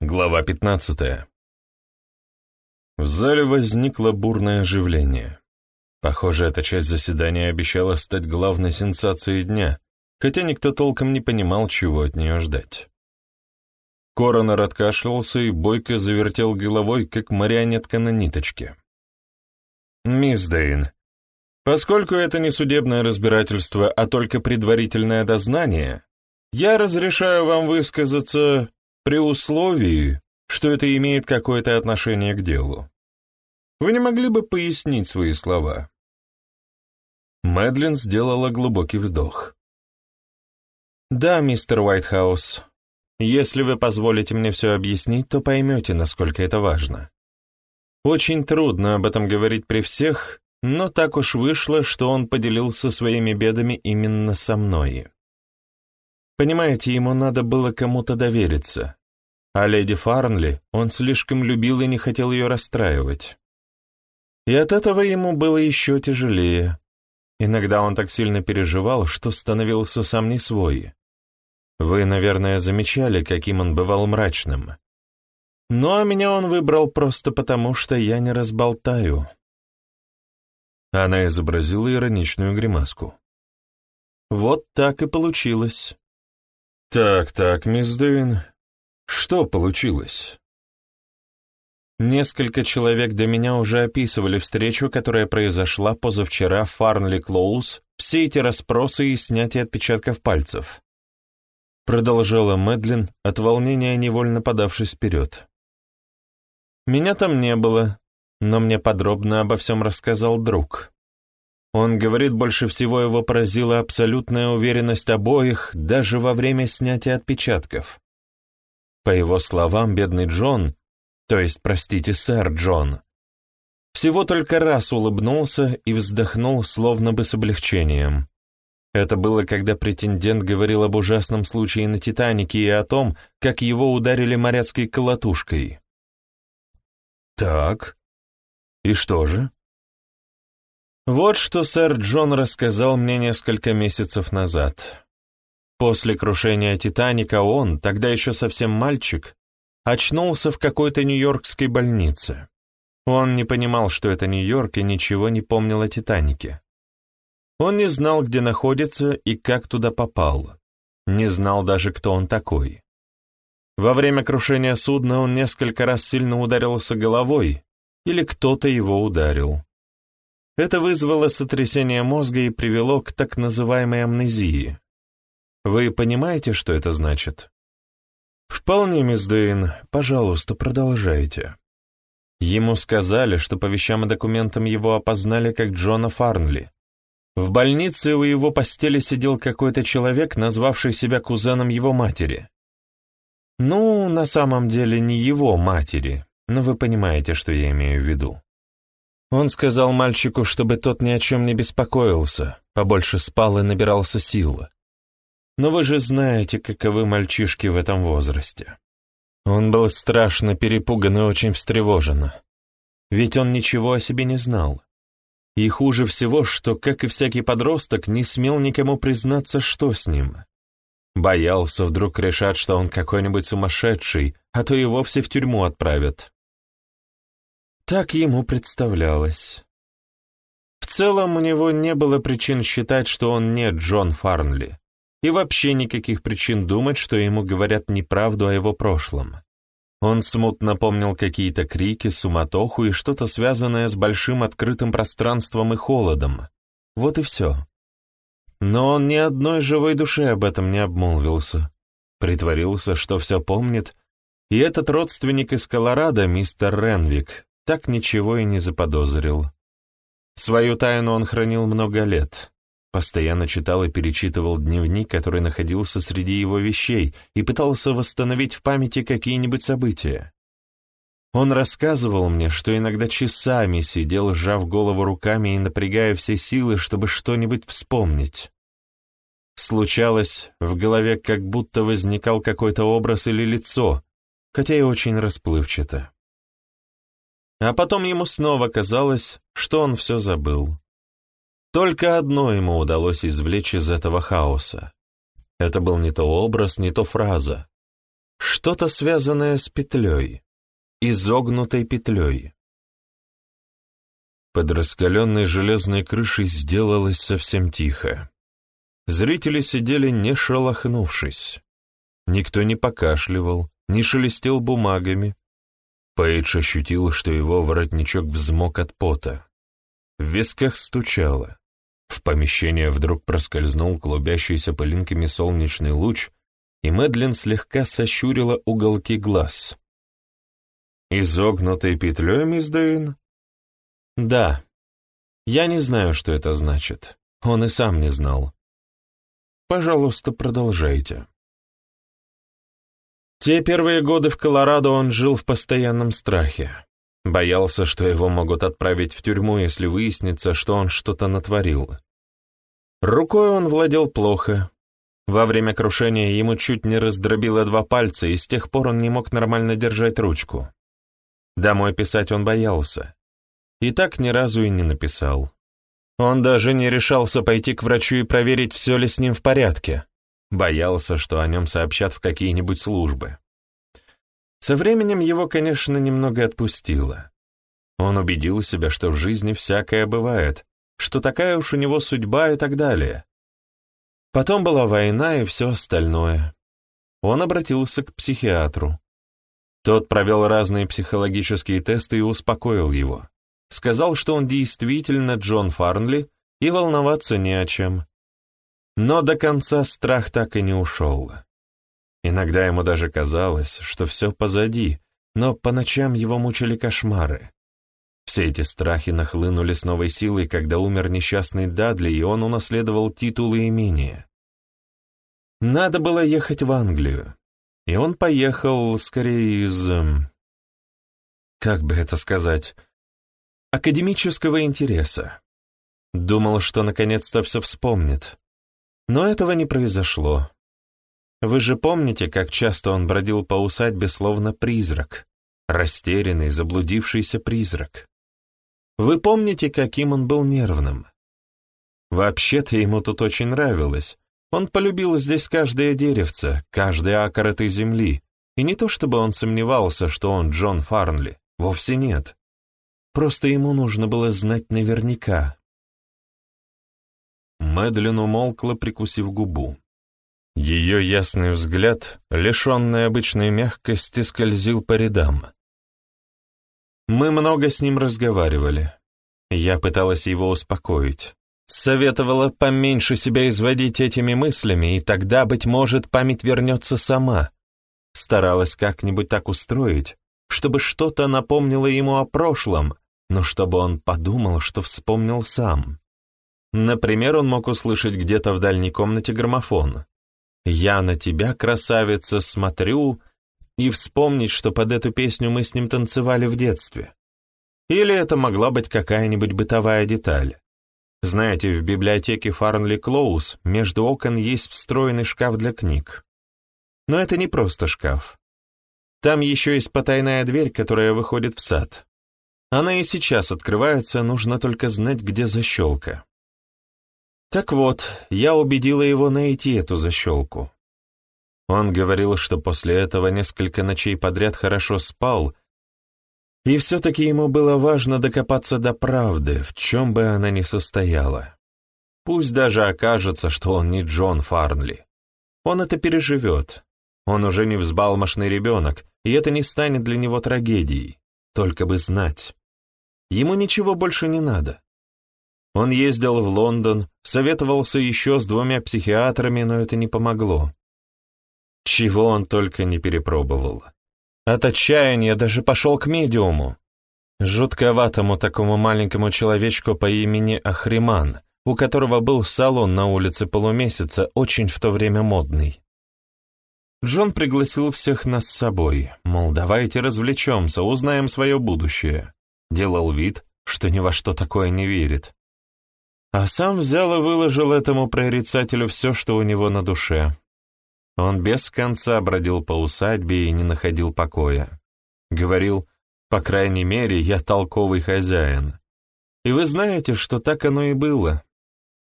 Глава 15. В зале возникло бурное оживление. Похоже, эта часть заседания обещала стать главной сенсацией дня, хотя никто толком не понимал, чего от нее ждать. Коронер откашлялся и бойко завертел головой, как марионетка на ниточке. «Мисс Дейн, поскольку это не судебное разбирательство, а только предварительное дознание, я разрешаю вам высказаться при условии, что это имеет какое-то отношение к делу. Вы не могли бы пояснить свои слова?» Мэдлин сделала глубокий вздох. «Да, мистер Уайтхаус. Если вы позволите мне все объяснить, то поймете, насколько это важно. Очень трудно об этом говорить при всех, но так уж вышло, что он поделился своими бедами именно со мной. Понимаете, ему надо было кому-то довериться, а леди Фарнли он слишком любил и не хотел ее расстраивать. И от этого ему было еще тяжелее. Иногда он так сильно переживал, что становился сам не свой. Вы, наверное, замечали, каким он бывал мрачным. Ну, а меня он выбрал просто потому, что я не разболтаю. Она изобразила ироничную гримаску. Вот так и получилось. Так-так, мисс Дэвин, что получилось? Несколько человек до меня уже описывали встречу, которая произошла позавчера в Фарнли Клоуз, все эти расспросы и снятие отпечатков пальцев. Продолжала Мэдлин, от волнения невольно подавшись вперед. Меня там не было, но мне подробно обо всем рассказал друг. Он говорит, больше всего его поразила абсолютная уверенность обоих даже во время снятия отпечатков. По его словам, бедный Джон, то есть, простите, сэр Джон, всего только раз улыбнулся и вздохнул, словно бы с облегчением. Это было, когда претендент говорил об ужасном случае на «Титанике» и о том, как его ударили моряцкой колотушкой. «Так, и что же?» Вот что сэр Джон рассказал мне несколько месяцев назад. После крушения «Титаника» он, тогда еще совсем мальчик, очнулся в какой-то нью-йоркской больнице. Он не понимал, что это Нью-Йорк, и ничего не помнил о «Титанике». Он не знал, где находится и как туда попал. Не знал даже, кто он такой. Во время крушения судна он несколько раз сильно ударился головой, или кто-то его ударил. Это вызвало сотрясение мозга и привело к так называемой амнезии. Вы понимаете, что это значит? Вполне, мисс Дэйн. Пожалуйста, продолжайте. Ему сказали, что по вещам и документам его опознали как Джона Фарнли. В больнице у его постели сидел какой-то человек, назвавший себя кузеном его матери. Ну, на самом деле не его матери, но вы понимаете, что я имею в виду. Он сказал мальчику, чтобы тот ни о чем не беспокоился, побольше спал и набирался силы. Но вы же знаете, каковы мальчишки в этом возрасте. Он был страшно перепуган и очень встревожен. Ведь он ничего о себе не знал. И хуже всего, что, как и всякий подросток, не смел никому признаться, что с ним. Боялся, вдруг решат, что он какой-нибудь сумасшедший, а то и вовсе в тюрьму отправят. Так ему представлялось. В целом у него не было причин считать, что он не Джон Фарнли, и вообще никаких причин думать, что ему говорят неправду о его прошлом. Он смутно помнил какие-то крики, суматоху и что-то связанное с большим открытым пространством и холодом. Вот и все. Но он ни одной живой душе об этом не обмолвился. Притворился, что все помнит, и этот родственник из Колорадо, мистер Ренвик, так ничего и не заподозрил. Свою тайну он хранил много лет, постоянно читал и перечитывал дневник, который находился среди его вещей, и пытался восстановить в памяти какие-нибудь события. Он рассказывал мне, что иногда часами сидел, сжав голову руками и напрягая все силы, чтобы что-нибудь вспомнить. Случалось, в голове как будто возникал какой-то образ или лицо, хотя и очень расплывчато. А потом ему снова казалось, что он все забыл. Только одно ему удалось извлечь из этого хаоса. Это был не то образ, не то фраза. Что-то связанное с петлей, изогнутой петлей. Под раскаленной железной крышей сделалось совсем тихо. Зрители сидели не шелохнувшись. Никто не покашливал, не шелестел бумагами. Пейдж ощутил, что его воротничок взмок от пота. В висках стучало. В помещение вдруг проскользнул клубящийся пылинками солнечный луч, и Мэдлин слегка сощурила уголки глаз. «Изогнутой петлей, мисс Дэйн?» «Да. Я не знаю, что это значит. Он и сам не знал. Пожалуйста, продолжайте». Те первые годы в Колорадо он жил в постоянном страхе. Боялся, что его могут отправить в тюрьму, если выяснится, что он что-то натворил. Рукой он владел плохо. Во время крушения ему чуть не раздробило два пальца, и с тех пор он не мог нормально держать ручку. Домой писать он боялся. И так ни разу и не написал. Он даже не решался пойти к врачу и проверить, все ли с ним в порядке. Боялся, что о нем сообщат в какие-нибудь службы. Со временем его, конечно, немного отпустило. Он убедил себя, что в жизни всякое бывает, что такая уж у него судьба и так далее. Потом была война и все остальное. Он обратился к психиатру. Тот провел разные психологические тесты и успокоил его. Сказал, что он действительно Джон Фарнли и волноваться не о чем. Но до конца страх так и не ушел. Иногда ему даже казалось, что все позади, но по ночам его мучили кошмары. Все эти страхи нахлынули с новой силой, когда умер несчастный Дадли, и он унаследовал титулы и имения. Надо было ехать в Англию, и он поехал скорее из... Эм, как бы это сказать? Академического интереса. Думал, что наконец-то все вспомнит. Но этого не произошло. Вы же помните, как часто он бродил по усадьбе словно призрак, растерянный, заблудившийся призрак. Вы помните, каким он был нервным? Вообще-то ему тут очень нравилось. Он полюбил здесь каждое деревце, каждый акр этой земли. И не то чтобы он сомневался, что он Джон Фарнли, вовсе нет. Просто ему нужно было знать наверняка, Мэдлин умолкла, прикусив губу. Ее ясный взгляд, лишенный обычной мягкости, скользил по рядам. Мы много с ним разговаривали. Я пыталась его успокоить. Советовала поменьше себя изводить этими мыслями, и тогда, быть может, память вернется сама. Старалась как-нибудь так устроить, чтобы что-то напомнило ему о прошлом, но чтобы он подумал, что вспомнил сам. Например, он мог услышать где-то в дальней комнате граммофон. «Я на тебя, красавица, смотрю», и вспомнить, что под эту песню мы с ним танцевали в детстве. Или это могла быть какая-нибудь бытовая деталь. Знаете, в библиотеке Фарнли Клоус между окон есть встроенный шкаф для книг. Но это не просто шкаф. Там еще есть потайная дверь, которая выходит в сад. Она и сейчас открывается, нужно только знать, где защелка. Так вот, я убедила его найти эту защелку. Он говорил, что после этого несколько ночей подряд хорошо спал, и все-таки ему было важно докопаться до правды, в чем бы она ни состояла. Пусть даже окажется, что он не Джон Фарнли. Он это переживет. Он уже не взбалмошный ребенок, и это не станет для него трагедией. Только бы знать. Ему ничего больше не надо. Он ездил в Лондон, советовался еще с двумя психиатрами, но это не помогло. Чего он только не перепробовал. От отчаяния даже пошел к медиуму. Жутковатому такому маленькому человечку по имени Ахриман, у которого был салон на улице полумесяца, очень в то время модный. Джон пригласил всех нас с собой, мол, давайте развлечемся, узнаем свое будущее. Делал вид, что ни во что такое не верит а сам взял и выложил этому прорицателю все, что у него на душе. Он без конца бродил по усадьбе и не находил покоя. Говорил, по крайней мере, я толковый хозяин. И вы знаете, что так оно и было.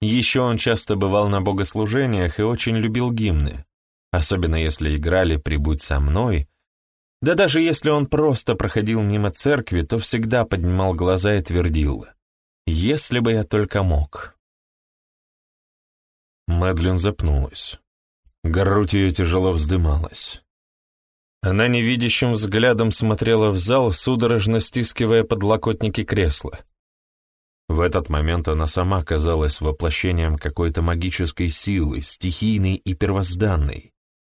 Еще он часто бывал на богослужениях и очень любил гимны. особенно если играли «Прибудь со мной», да даже если он просто проходил мимо церкви, то всегда поднимал глаза и твердил «Если бы я только мог». Мэдлин запнулась. Грудь ее тяжело вздымалась. Она невидящим взглядом смотрела в зал, судорожно стискивая подлокотники кресла. В этот момент она сама казалась воплощением какой-то магической силы, стихийной и первозданной.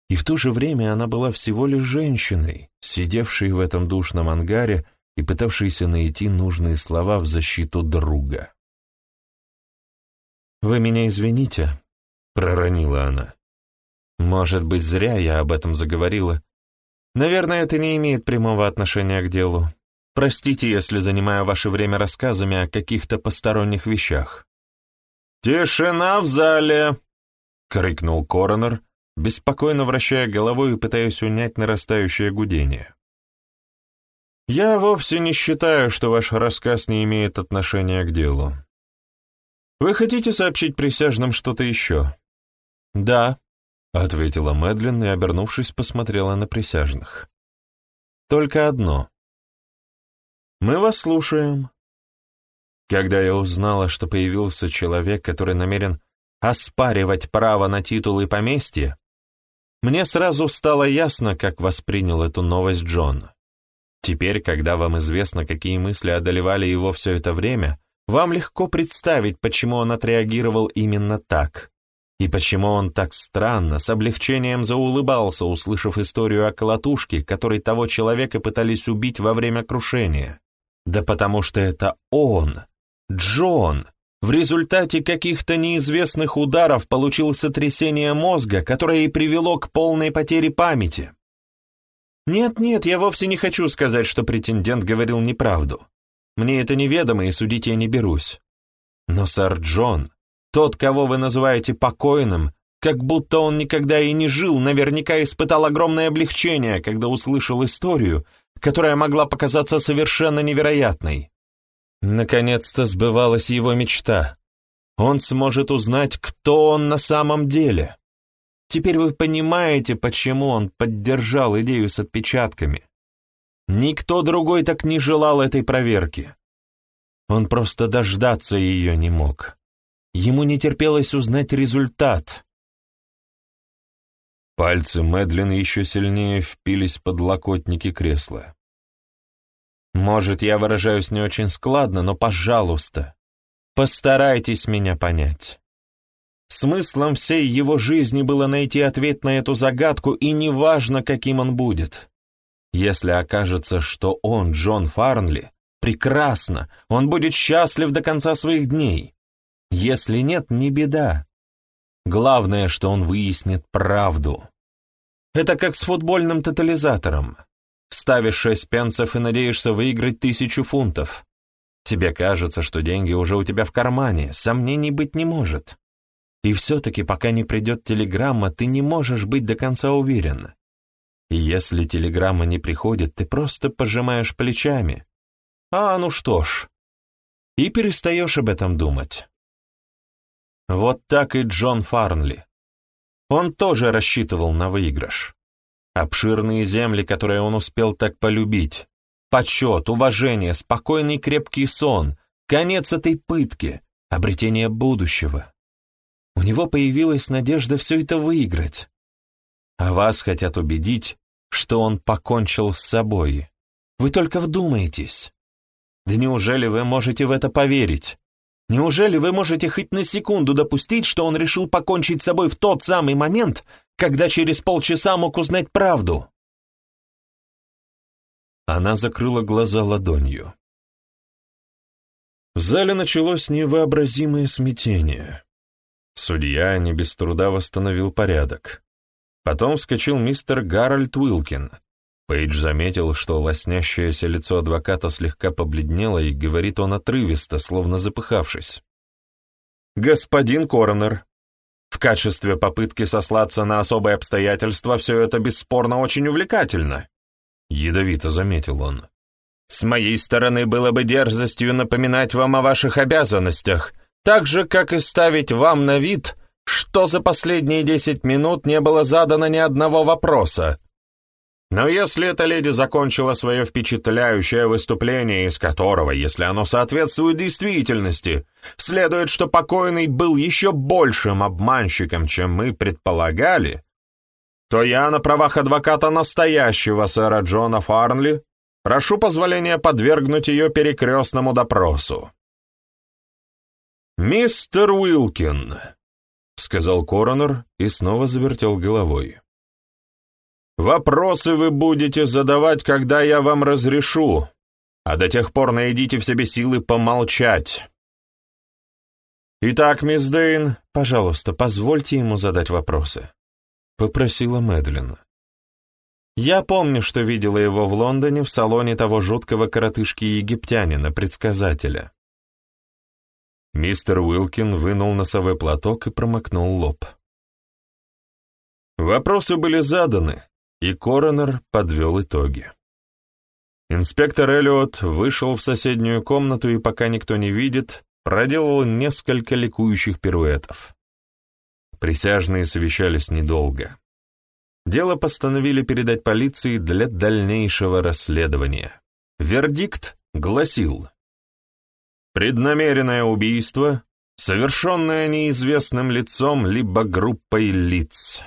И в то же время она была всего лишь женщиной, сидевшей в этом душном ангаре и пытавшейся найти нужные слова в защиту друга. «Вы меня извините», — проронила она. «Может быть, зря я об этом заговорила. Наверное, это не имеет прямого отношения к делу. Простите, если занимаю ваше время рассказами о каких-то посторонних вещах». «Тишина в зале!» — крикнул коронер, беспокойно вращая головой и пытаясь унять нарастающее гудение. «Я вовсе не считаю, что ваш рассказ не имеет отношения к делу. Вы хотите сообщить присяжным что-то еще?» «Да», — ответила Мэдлин и, обернувшись, посмотрела на присяжных. «Только одно. Мы вас слушаем». Когда я узнала, что появился человек, который намерен оспаривать право на титул и поместье, мне сразу стало ясно, как воспринял эту новость Джон. Теперь, когда вам известно, какие мысли одолевали его все это время, вам легко представить, почему он отреагировал именно так, и почему он так странно, с облегчением заулыбался, услышав историю о колотушке, которой того человека пытались убить во время крушения. Да потому что это он, Джон, в результате каких-то неизвестных ударов получил сотрясение мозга, которое и привело к полной потере памяти. Нет-нет, я вовсе не хочу сказать, что претендент говорил неправду. Мне это неведомо, и судить я не берусь. Но сэр Джон, тот, кого вы называете покойным, как будто он никогда и не жил, наверняка испытал огромное облегчение, когда услышал историю, которая могла показаться совершенно невероятной. Наконец-то сбывалась его мечта. Он сможет узнать, кто он на самом деле. Теперь вы понимаете, почему он поддержал идею с отпечатками. Никто другой так не желал этой проверки. Он просто дождаться ее не мог. Ему не терпелось узнать результат. Пальцы Мэдлин еще сильнее впились под локотники кресла. Может, я выражаюсь не очень складно, но, пожалуйста, постарайтесь меня понять. Смыслом всей его жизни было найти ответ на эту загадку, и неважно, каким он будет. Если окажется, что он, Джон Фарнли, прекрасно, он будет счастлив до конца своих дней. Если нет, не беда. Главное, что он выяснит правду. Это как с футбольным тотализатором. Ставишь шесть пенсов и надеешься выиграть тысячу фунтов. Тебе кажется, что деньги уже у тебя в кармане, сомнений быть не может. И все-таки, пока не придет телеграмма, ты не можешь быть до конца уверен. И если телеграмма не приходит, ты просто пожимаешь плечами. А, ну что ж. И перестаешь об этом думать. Вот так и Джон Фарнли. Он тоже рассчитывал на выигрыш. Обширные земли, которые он успел так полюбить. Почет, уважение, спокойный крепкий сон, конец этой пытки, обретение будущего. У него появилась надежда все это выиграть. А вас хотят убедить, что он покончил с собой. Вы только вдумайтесь. Да неужели вы можете в это поверить? Неужели вы можете хоть на секунду допустить, что он решил покончить с собой в тот самый момент, когда через полчаса мог узнать правду?» Она закрыла глаза ладонью. В зале началось невообразимое смятение. Судья не без труда восстановил порядок. Потом вскочил мистер Гарольд Уилкин. Пейдж заметил, что лоснящееся лицо адвоката слегка побледнело, и говорит он отрывисто, словно запыхавшись. «Господин Коронер, в качестве попытки сослаться на особые обстоятельства все это бесспорно очень увлекательно», — ядовито заметил он. «С моей стороны было бы дерзостью напоминать вам о ваших обязанностях, так же, как и ставить вам на вид, что за последние десять минут не было задано ни одного вопроса. Но если эта леди закончила свое впечатляющее выступление, из которого, если оно соответствует действительности, следует, что покойный был еще большим обманщиком, чем мы предполагали, то я на правах адвоката настоящего сэра Джона Фарнли прошу позволения подвергнуть ее перекрестному допросу. «Мистер Уилкин», — сказал коронер и снова завертел головой. «Вопросы вы будете задавать, когда я вам разрешу, а до тех пор найдите в себе силы помолчать». «Итак, мисс Дейн, пожалуйста, позвольте ему задать вопросы», — попросила Мэдлин. «Я помню, что видела его в Лондоне в салоне того жуткого коротышки-египтянина, предсказателя». Мистер Уилкин вынул носовой платок и промокнул лоб. Вопросы были заданы, и коронер подвел итоги. Инспектор Эллиот вышел в соседнюю комнату и, пока никто не видит, проделал несколько ликующих пируэтов. Присяжные совещались недолго. Дело постановили передать полиции для дальнейшего расследования. Вердикт гласил «Преднамеренное убийство, совершенное неизвестным лицом либо группой лиц».